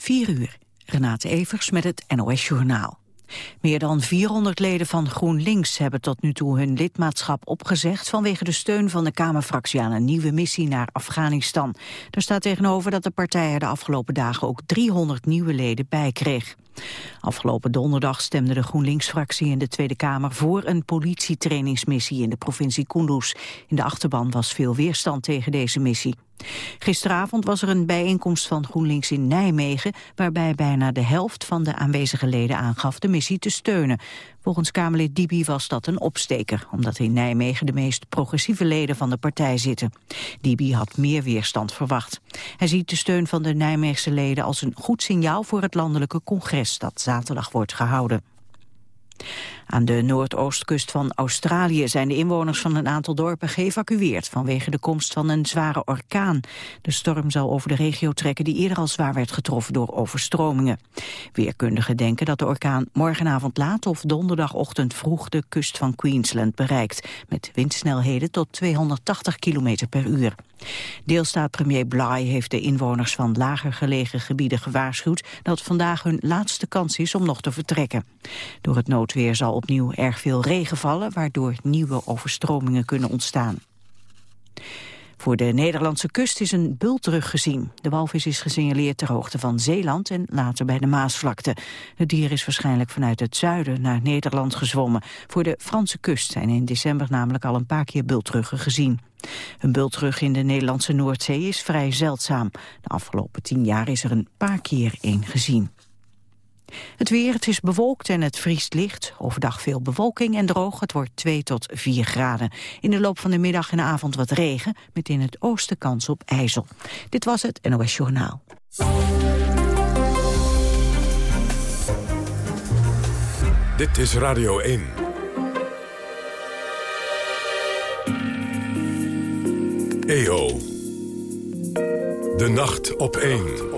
4 uur. Renate Evers met het NOS Journaal. Meer dan 400 leden van GroenLinks hebben tot nu toe hun lidmaatschap opgezegd vanwege de steun van de Kamerfractie aan een nieuwe missie naar Afghanistan. Er staat tegenover dat de partij er de afgelopen dagen ook 300 nieuwe leden bij kreeg. Afgelopen donderdag stemde de GroenLinks-fractie in de Tweede Kamer voor een politietrainingsmissie in de provincie Kunduz. In de achterban was veel weerstand tegen deze missie. Gisteravond was er een bijeenkomst van GroenLinks in Nijmegen... waarbij bijna de helft van de aanwezige leden aangaf de missie te steunen. Volgens Kamerlid Dibi was dat een opsteker... omdat in Nijmegen de meest progressieve leden van de partij zitten. Dibi had meer weerstand verwacht. Hij ziet de steun van de Nijmeegse leden als een goed signaal... voor het landelijke congres dat zaterdag wordt gehouden. Aan de noordoostkust van Australië zijn de inwoners van een aantal dorpen geëvacueerd vanwege de komst van een zware orkaan. De storm zal over de regio trekken die eerder al zwaar werd getroffen door overstromingen. Weerkundigen denken dat de orkaan morgenavond laat of donderdagochtend vroeg de kust van Queensland bereikt, met windsnelheden tot 280 km per uur. Deelstaat-premier Bly heeft de inwoners van lager gelegen gebieden gewaarschuwd dat vandaag hun laatste kans is om nog te vertrekken. Door het noodweer zal opnieuw erg veel regen vallen, waardoor nieuwe overstromingen kunnen ontstaan. Voor de Nederlandse kust is een bultrug gezien. De walvis is gesignaleerd ter hoogte van Zeeland en later bij de Maasvlakte. Het dier is waarschijnlijk vanuit het zuiden naar Nederland gezwommen. Voor de Franse kust zijn in december namelijk al een paar keer bultruggen gezien. Een bultrug in de Nederlandse Noordzee is vrij zeldzaam. De afgelopen tien jaar is er een paar keer één gezien. Het weer, het is bewolkt en het vriest licht. Overdag veel bewolking en droog. Het wordt 2 tot 4 graden. In de loop van de middag en avond wat regen... met in het oosten kans op ijzel. Dit was het NOS Journaal. Dit is Radio 1. EO. De nacht op 1.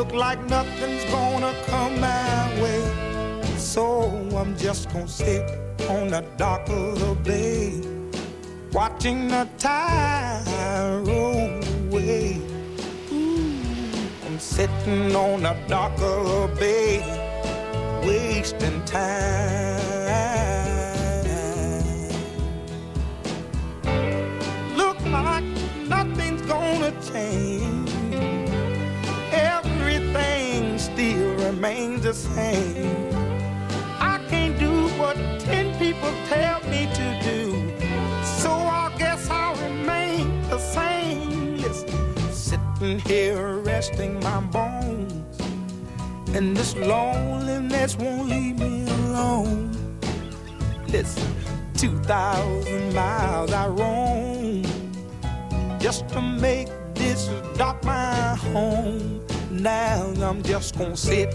look like nothing's gonna come my way. So I'm just gonna sit on the dock of the bay, watching the tide roll away. Ooh, I'm sitting on the dock of the bay, wasting time. Look like nothing's gonna change remains the same. I can't do what ten people tell me to do. So I guess I'll remain the same. Listen, sitting here resting my bones. And this loneliness won't leave me alone. Listen, 2,000 miles I roam just to make this dock my home. Now I'm just gonna sit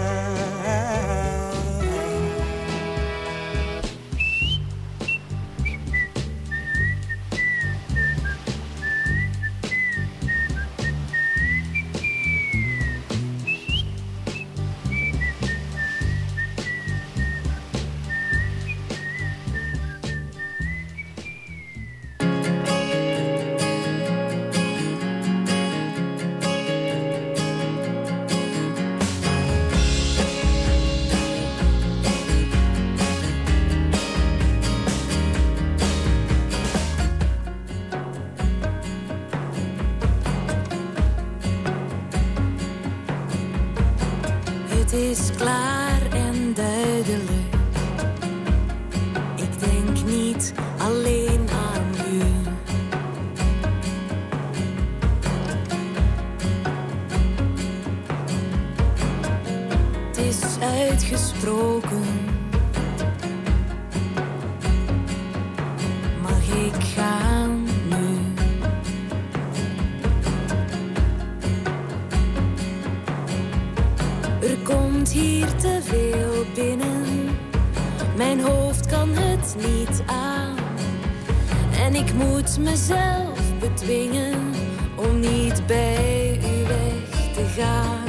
ik ga nu. Er komt hier te veel binnen, mijn hoofd kan het niet aan. En ik moet mezelf bedwingen om niet bij u weg te gaan.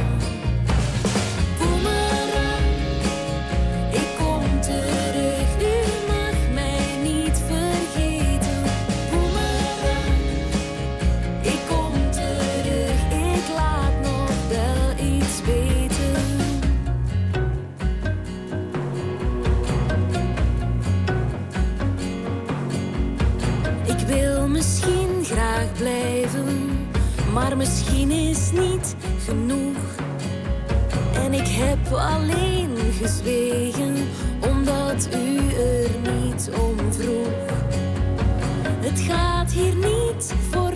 Misschien is niet genoeg. En ik heb alleen gezwegen, omdat u er niet om vroeg. Het gaat hier niet voor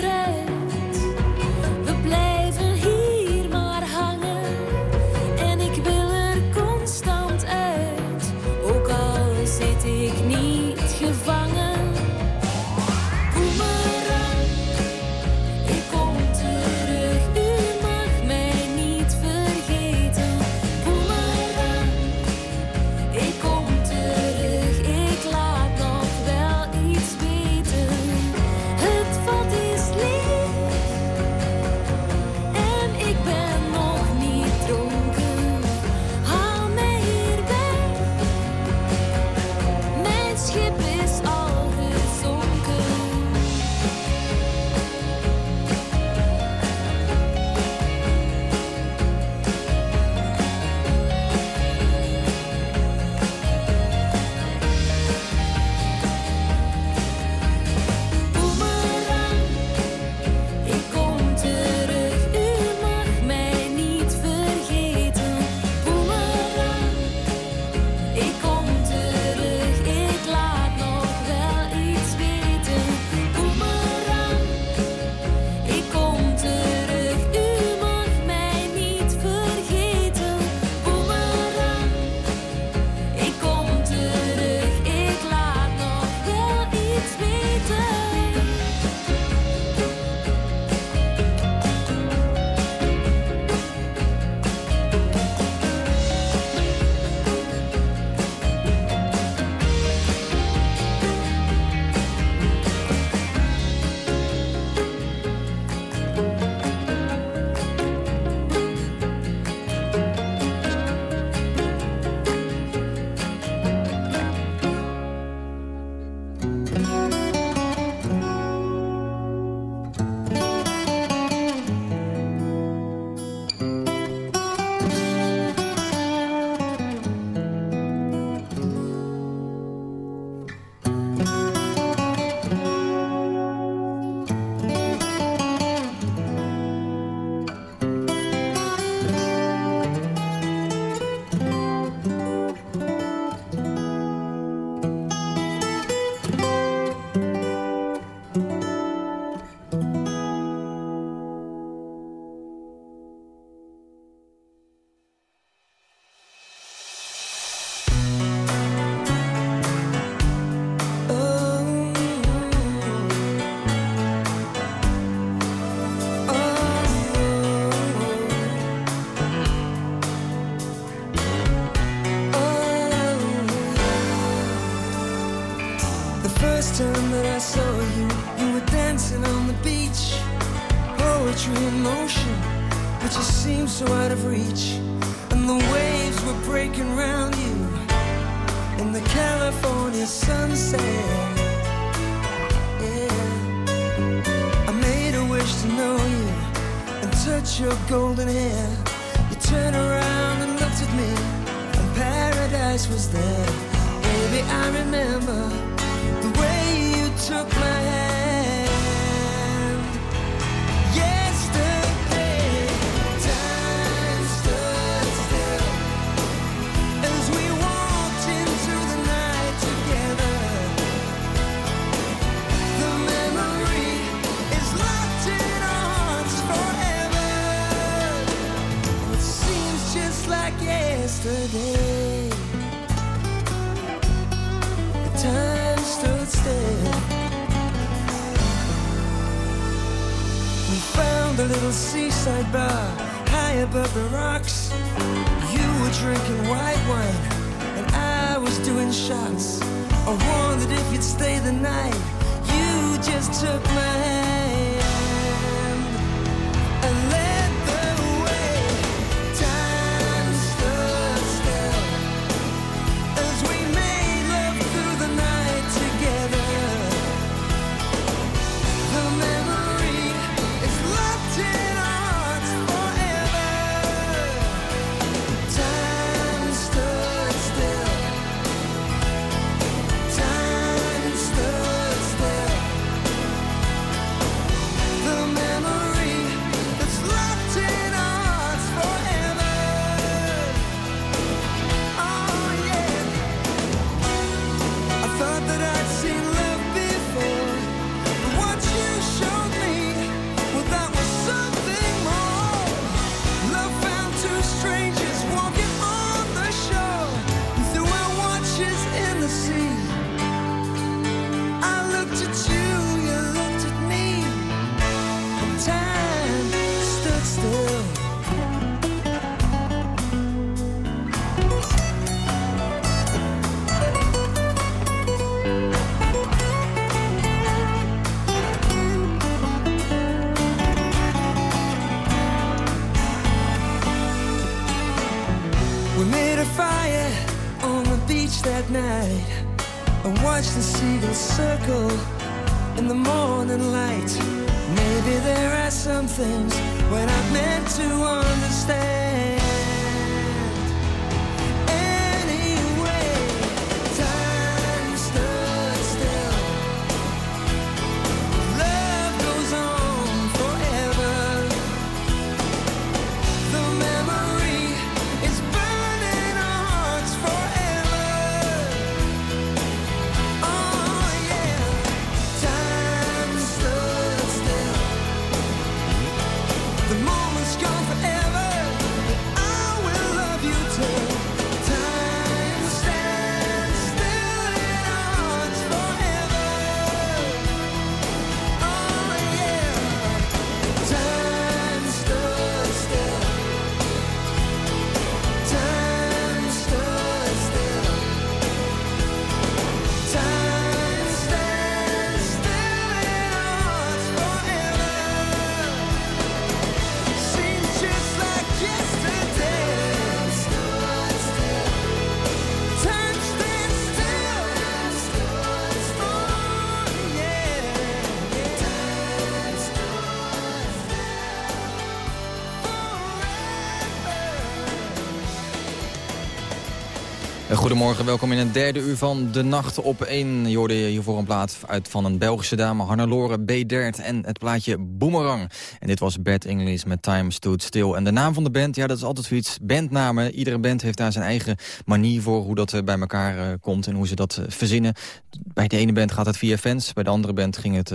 Goedemorgen, welkom in het derde uur van De Nacht op 1. Je hoorde hiervoor een plaat uit van een Belgische dame, Hannelore B. Dert... en het plaatje Boomerang. En dit was Bad English met Time Stood Still. En de naam van de band, ja, dat is altijd zoiets. Bandnamen, iedere band heeft daar zijn eigen manier voor... hoe dat eh, bij elkaar eh, komt en hoe ze dat eh, verzinnen. Bij de ene band gaat het via fans, bij de andere band ging het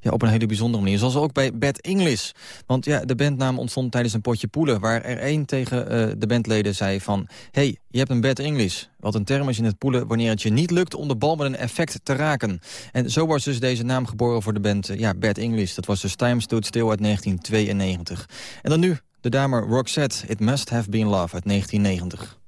ja, op een hele bijzondere manier. Zoals ook bij Bad English. Want ja, de bandnaam ontstond tijdens een potje poelen... waar er één tegen de bandleden zei van... hey, je hebt een Bad English. Wat een term is in het poelen wanneer het je niet lukt om de bal met een effect te raken. En zo was dus deze naam geboren voor de band eh, ja, Bad English. Dat was dus Time Stood Still uit 1992. En dan nu de dame Roxette, It Must Have Been Love uit 1990.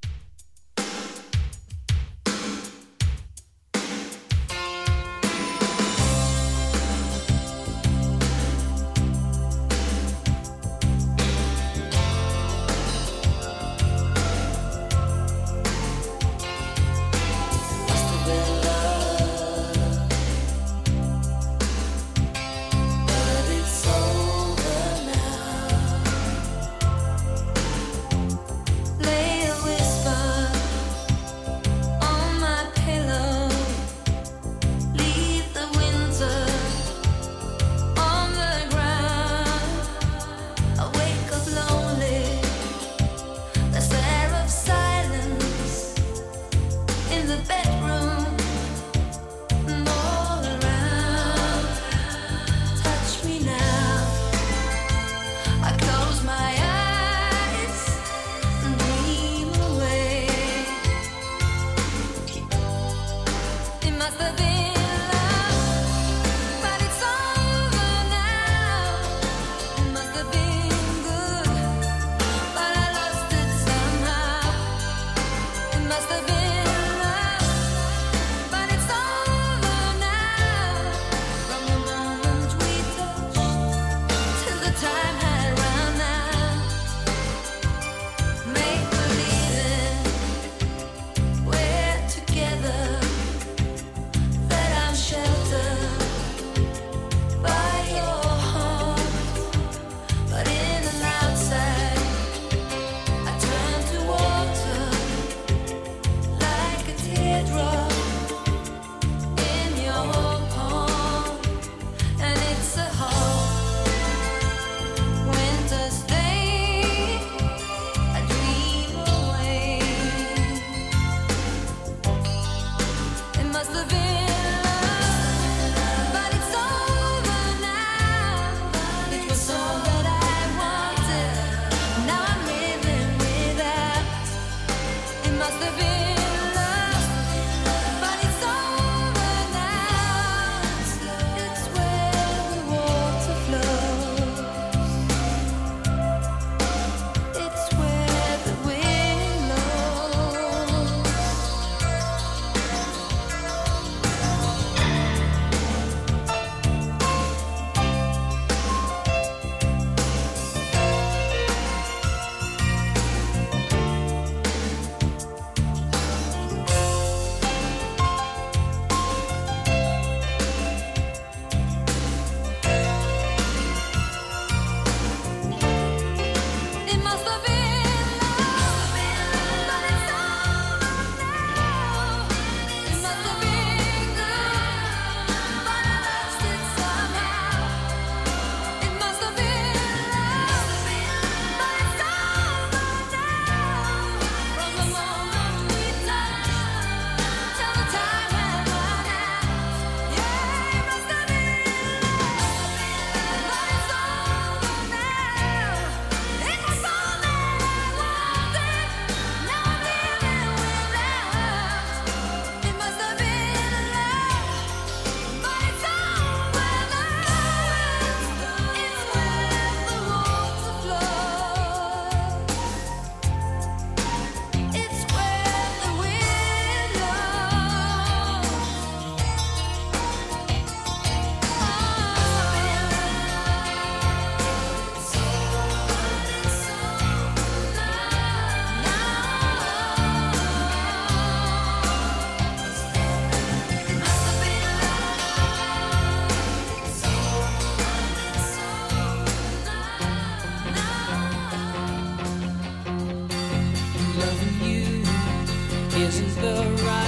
Wasn't the right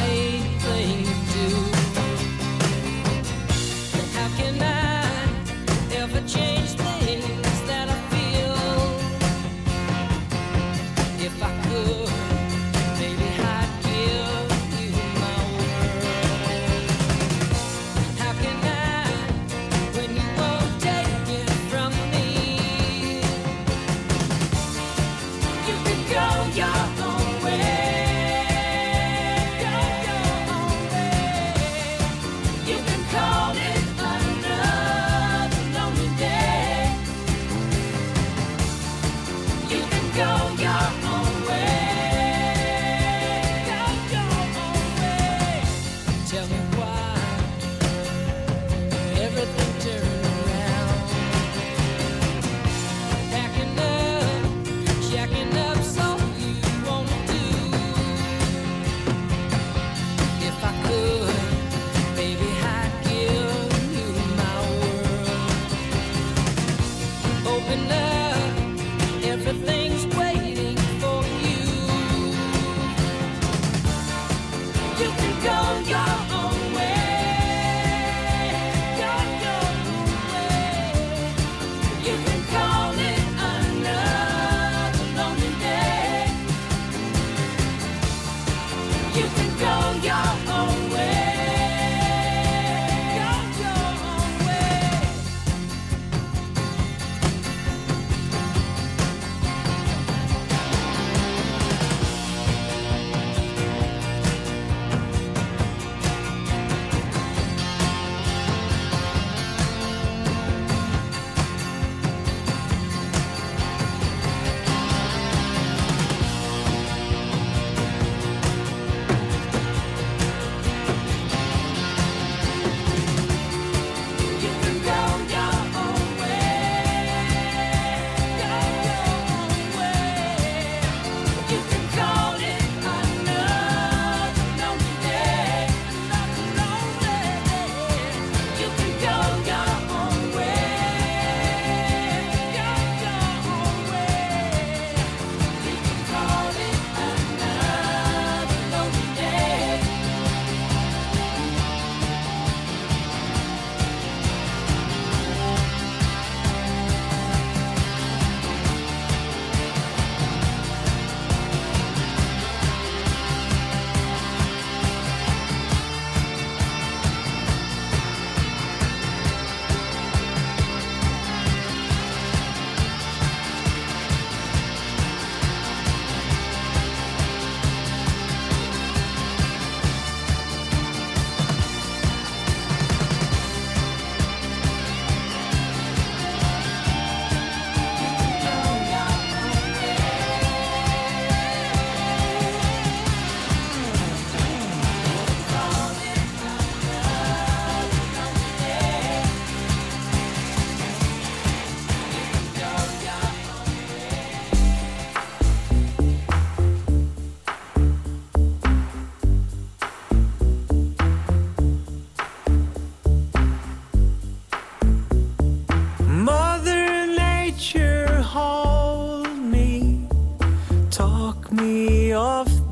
off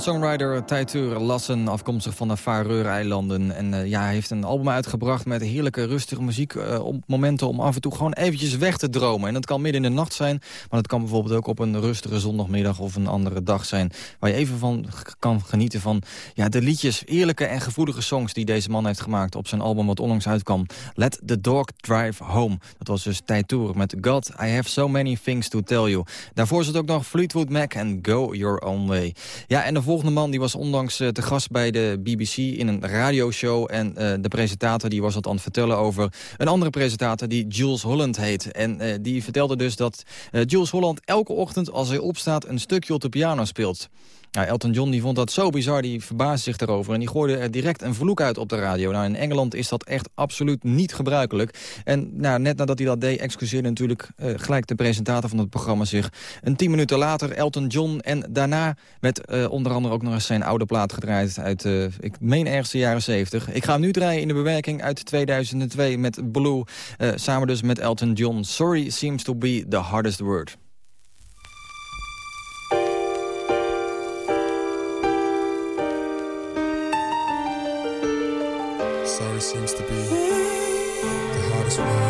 Singer-songwriter Teitur Lassen, afkomstig van de Faroe-eilanden. En uh, ja, hij heeft een album uitgebracht met heerlijke rustige muziek... Uh, op momenten om af en toe gewoon eventjes weg te dromen. En dat kan midden in de nacht zijn, maar dat kan bijvoorbeeld ook op een rustige zondagmiddag... of een andere dag zijn, waar je even van kan genieten van ja, de liedjes... eerlijke en gevoelige songs die deze man heeft gemaakt op zijn album wat onlangs uitkwam. Let the Dog Drive Home. Dat was dus Teitur met God, I Have So Many Things To Tell You. Daarvoor zit ook nog Fleetwood Mac en Go Your Own Way. Ja, en de volgende man die was onlangs uh, te gast bij de BBC in een radioshow. En uh, de presentator die was wat aan het vertellen over een andere presentator die Jules Holland heet. En uh, die vertelde dus dat Jules Holland elke ochtend als hij opstaat een stukje op de piano speelt. Nou, Elton John die vond dat zo bizar, die verbaasde zich daarover... en die gooide er direct een vloek uit op de radio. Nou, in Engeland is dat echt absoluut niet gebruikelijk. En nou, net nadat hij dat deed, excuseerde natuurlijk uh, gelijk de presentator van het programma zich. Een tien minuten later Elton John en daarna werd uh, onder andere ook nog eens zijn oude plaat gedraaid... uit, uh, ik meen ergens de jaren 70. Ik ga hem nu draaien in de bewerking uit 2002 met Blue... samen dus met Elton John. Sorry seems to be the hardest word. Seems to be the hardest one.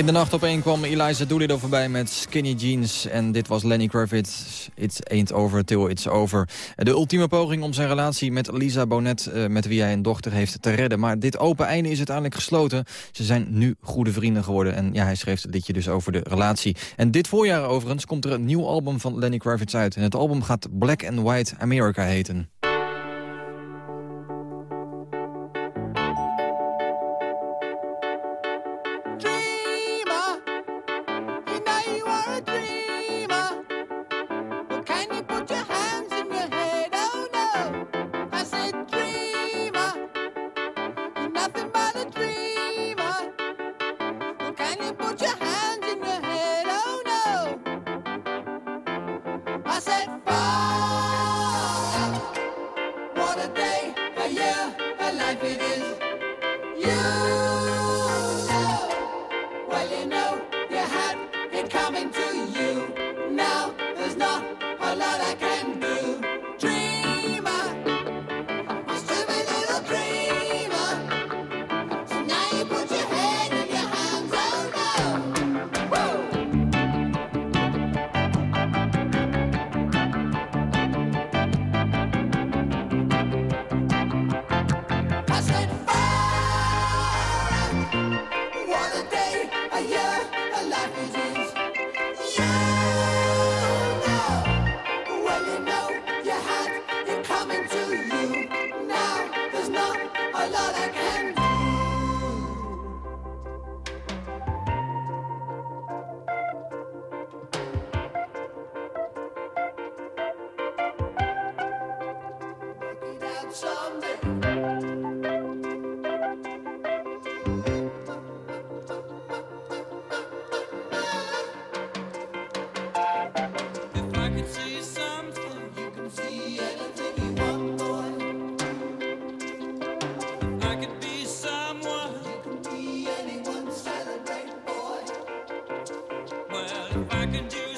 In de nacht op kwam Eliza Doolittle voorbij met Skinny Jeans. En dit was Lenny Kravitz. It's ain't over till it's over. De ultieme poging om zijn relatie met Lisa Bonet... Eh, met wie hij een dochter heeft, te redden. Maar dit open einde is uiteindelijk gesloten. Ze zijn nu goede vrienden geworden. En ja, hij schreef het liedje dus over de relatie. En dit voorjaar overigens komt er een nieuw album van Lenny Kravitz uit. En het album gaat Black and White America heten. if I could do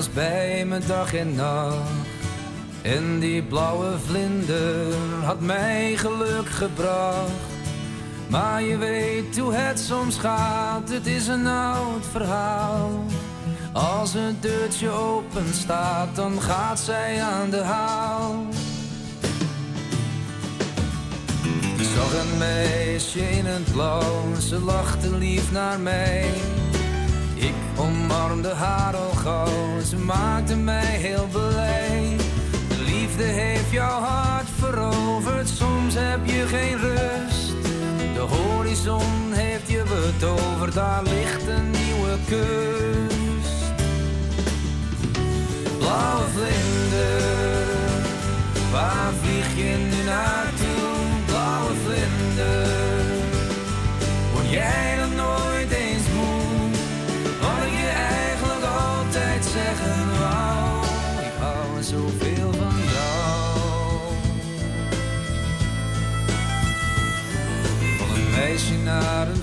was bij me dag en nacht. En die blauwe vlinder had mij geluk gebracht. Maar je weet hoe het soms gaat, het is een oud verhaal. Als een deurtje open staat, dan gaat zij aan de haal. Ik zag een meisje in het blauw, ze lachte lief naar mij omarmde haar al gauw. Ze maakte mij heel blij. De liefde heeft jouw hart veroverd, soms heb je geen rust. De horizon heeft je betoverd, daar ligt een nieuwe keus.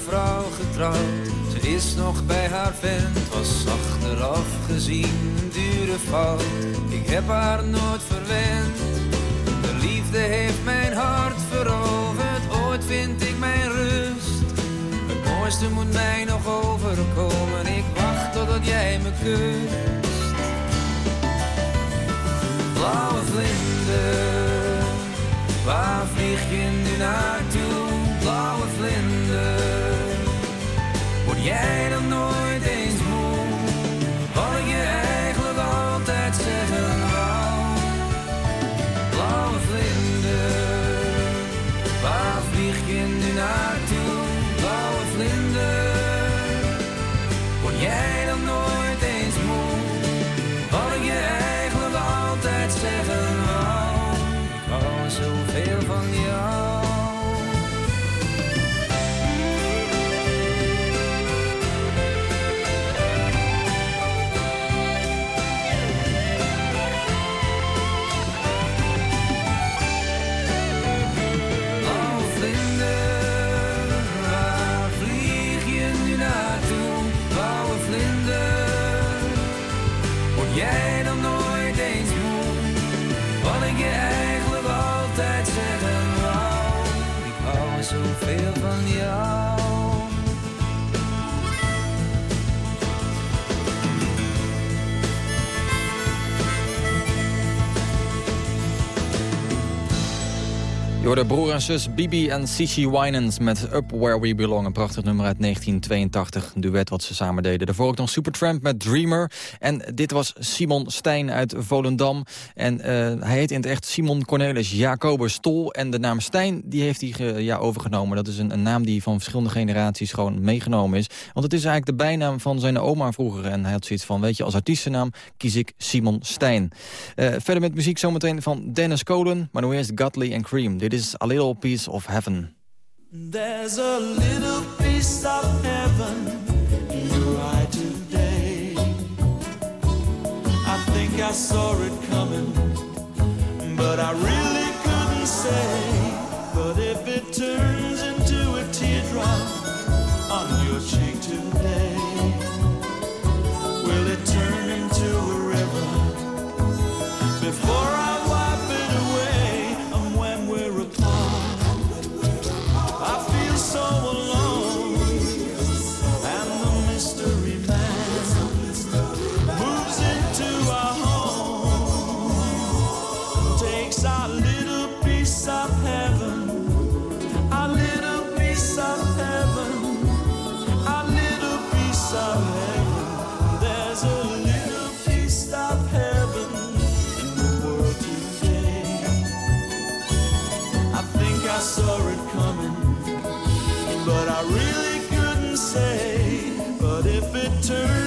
vrouw getrouwd. Ze is nog bij haar vent, was achteraf gezien een dure fout. Ik heb haar nooit verwend. De liefde heeft mijn hart veroverd, ooit vind ik mijn rust. Het mooiste moet mij nog overkomen, ik wacht totdat jij me kust. Blauwe vlinder, waar vlieg je nu naartoe? Yeah. Zoveel van jou. Je hoorde broer en zus Bibi en Cici Winans met Up Where We Belong. Een prachtig nummer uit 1982, een duet wat ze samen deden. Daarvoor ook nog Supertramp met Dreamer. En dit was Simon Stijn uit Volendam. En eh, hij heet in het echt Simon Cornelis Jacobus Stol. En de naam Stijn die heeft hij ja, overgenomen. Dat is een, een naam die van verschillende generaties gewoon meegenomen is. Want het is eigenlijk de bijnaam van zijn oma vroeger. En hij had zoiets van, weet je, als artiestennaam kies ik Simon Stijn. Eh, verder met muziek zometeen van Dennis Colen. Maar nu eerst Godly and Cream. Dit is A Little Piece of Heaven. There's a little piece of heaven in your eye today. I think I saw it coming, but I really couldn't say. But if it turns turn.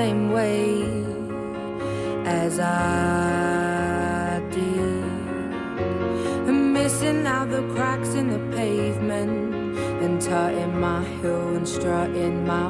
same way as I did. Missing out the cracks in the pavement and tutting my heel and strutting my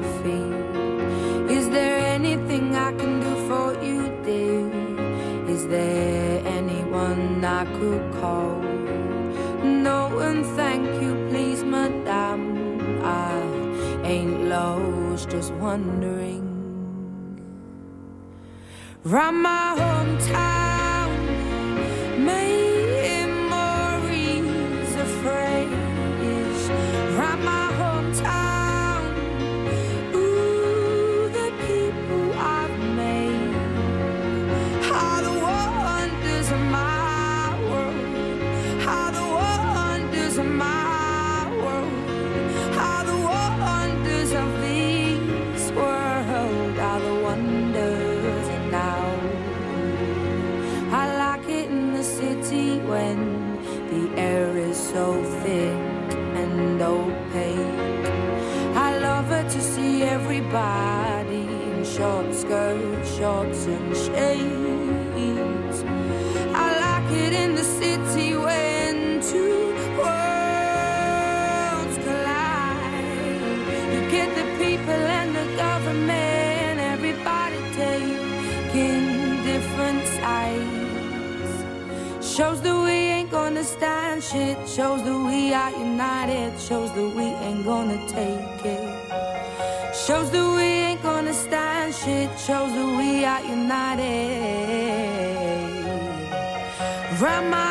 Shows that we ain't gonna stand shit. Shows that we are united. Shows that we ain't gonna take it. Shows that we ain't gonna stand shit. Shows that we are united. Round my